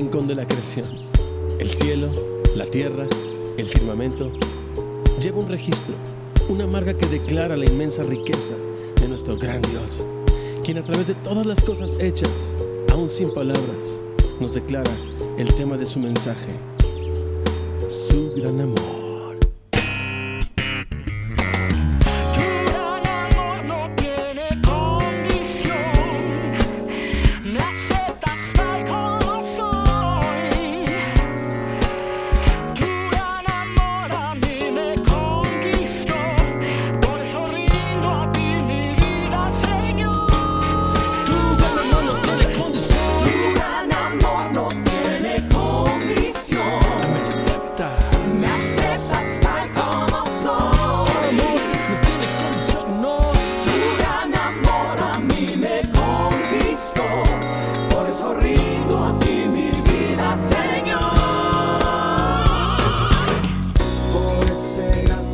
rincón de la creación. El cielo, la tierra, el firmamento. Lleva un registro, una marca que declara la inmensa riqueza de nuestro gran Dios, quien a través de todas las cosas hechas, aún sin palabras, nos declara el tema de su mensaje, su gran amor. say nothing.